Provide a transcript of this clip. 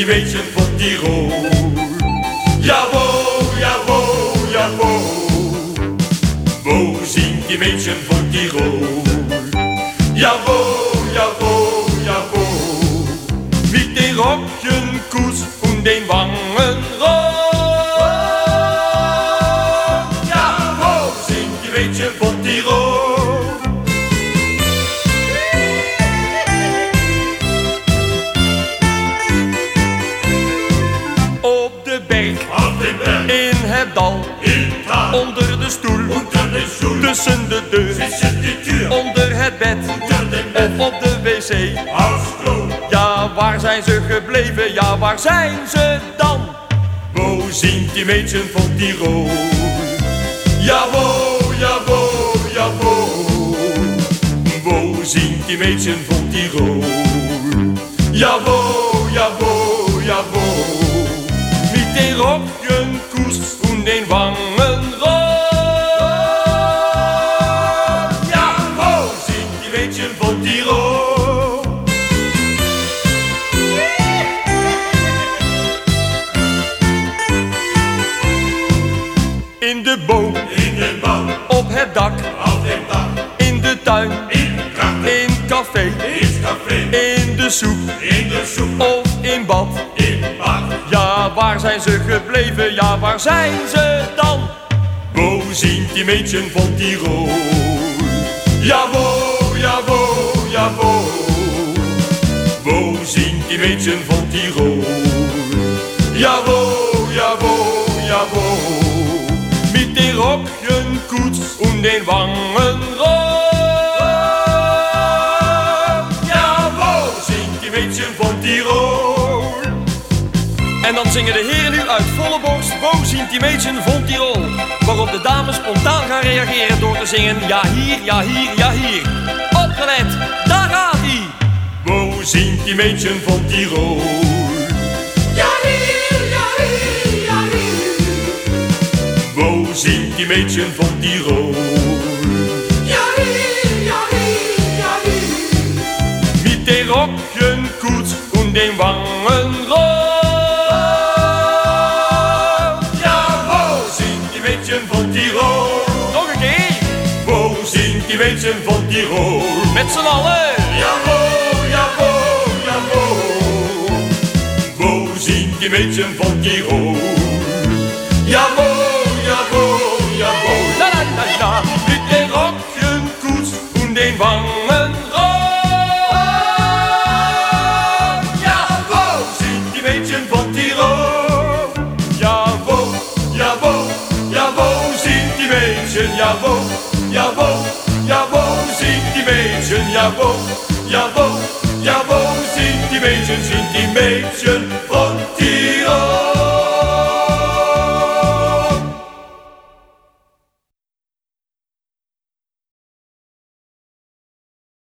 die mädchen van Tirol. Jawohl, jawohl, jawohl. Wo sind die Mädchen von Tirol? Jawohl, jawohl, jawohl. Mit den Rockenkuss und den Wangen het dal, onder de stoel, tussen de deur, onder het bed of op de wc. Ja, waar zijn ze gebleven? Ja, waar zijn ze dan? Wo sind die Mädchen von Tirol? Jawohl, jawohl, jawohl. Wo sind die Mädchen von Tirol? Jawohl, jawohl, jawohl. Mit den Rockenkuss In de boom, In den Baum, op het dak, auf dem Dach, in de tuin, im Garten, in café, ins Café, in de soep in der Suppe, of in bad. im Bad. Ja, waar zijn ze gebleven? Ja, waar zijn ze dan? Wo sind die Mädchen von Tirol? Jawohl, jawohl, jawohl. Wo sind die Mädchen von Tirol? Jawohl, Rockjenkoets und den. Ja, wo sind die Mädchen von Tirol? En dan zingen de heren nu uit volle borst Wo sind die Mädchen von Tirol? Waarop de dames spontaan gaan reageren door te zingen Ja hier, ja hier, ja hier Opgelet, daar gaat ie Wo sind die Mädchen von Tirol? Sind die Mädchen von Tirol? Ja ja ja. Mit den Rockjenkoets und den Wangen rot Ja, wo sind die Mädchen von Tirol? Nog een keer Wo sind die Mädchen von Tirol? Met z'n allen Jawohl, jawohl, jawohl Wo sind die Mädchen von Tirol? Jawohl, von Tirol? Ja, wo, ja, wo, sind die Mädchen? Wo, ja, wo, sind die Mädchen? Wo, ja, wo sind die Mädchen? Sind die Mädchen